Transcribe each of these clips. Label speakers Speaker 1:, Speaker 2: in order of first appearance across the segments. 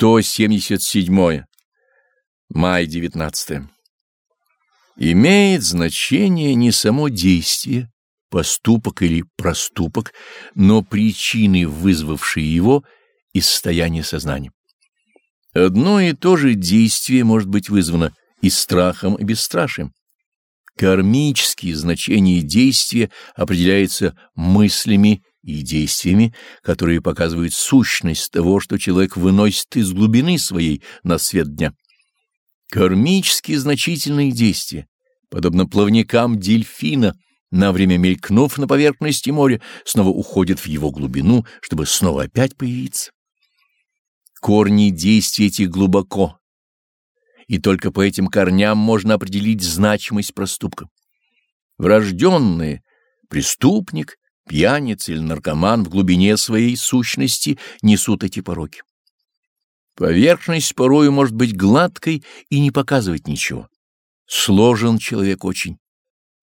Speaker 1: 177. Май 19. Имеет значение не само действие, поступок или проступок, но причины, вызвавшие его из состояния сознания. Одно и то же действие может быть вызвано и страхом, и бесстрашием. Кармические значения действия определяются мыслями и действиями, которые показывают сущность того, что человек выносит из глубины своей на свет дня. Кармически значительные действия, подобно плавникам дельфина, на время мелькнув на поверхности моря, снова уходят в его глубину, чтобы снова опять появиться. Корни действий эти глубоко, и только по этим корням можно определить значимость проступка. Врожденные, преступник, пьяница или наркоман в глубине своей сущности несут эти пороки. Поверхность порою может быть гладкой и не показывать ничего. Сложен человек очень.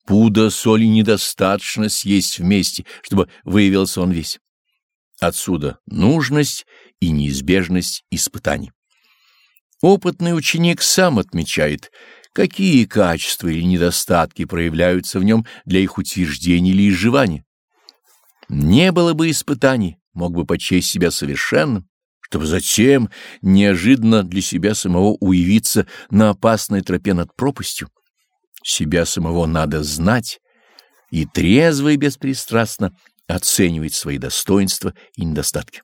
Speaker 1: Пуда соли недостаточно съесть вместе, чтобы выявился он весь. Отсюда нужность и неизбежность испытаний. Опытный ученик сам отмечает, какие качества или недостатки проявляются в нем для их утверждения или изживания. Не было бы испытаний, мог бы почесть себя совершенным, чтобы затем неожиданно для себя самого уявиться на опасной тропе над пропастью. Себя самого надо знать и трезво и беспристрастно оценивать свои достоинства и недостатки.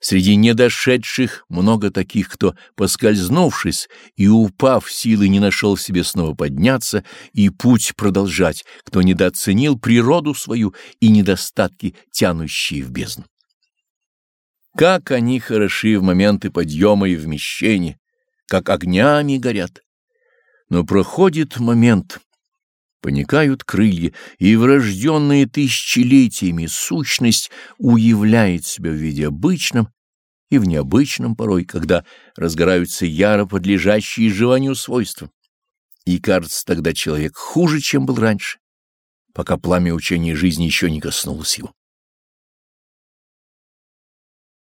Speaker 1: Среди недошедших много таких, кто, поскользнувшись и упав, силы не нашел в себе снова подняться и путь продолжать, кто недооценил природу свою и недостатки, тянущие в бездну. Как они хороши в моменты подъема и вмещения, как огнями горят. Но проходит момент, поникают крылья, и врожденная тысячелетиями сущность уявляет себя в виде обычном и в необычном порой, когда разгораются яро подлежащие изживанию свойства. И кажется тогда человек хуже, чем был раньше, пока пламя учения жизни еще не коснулось его.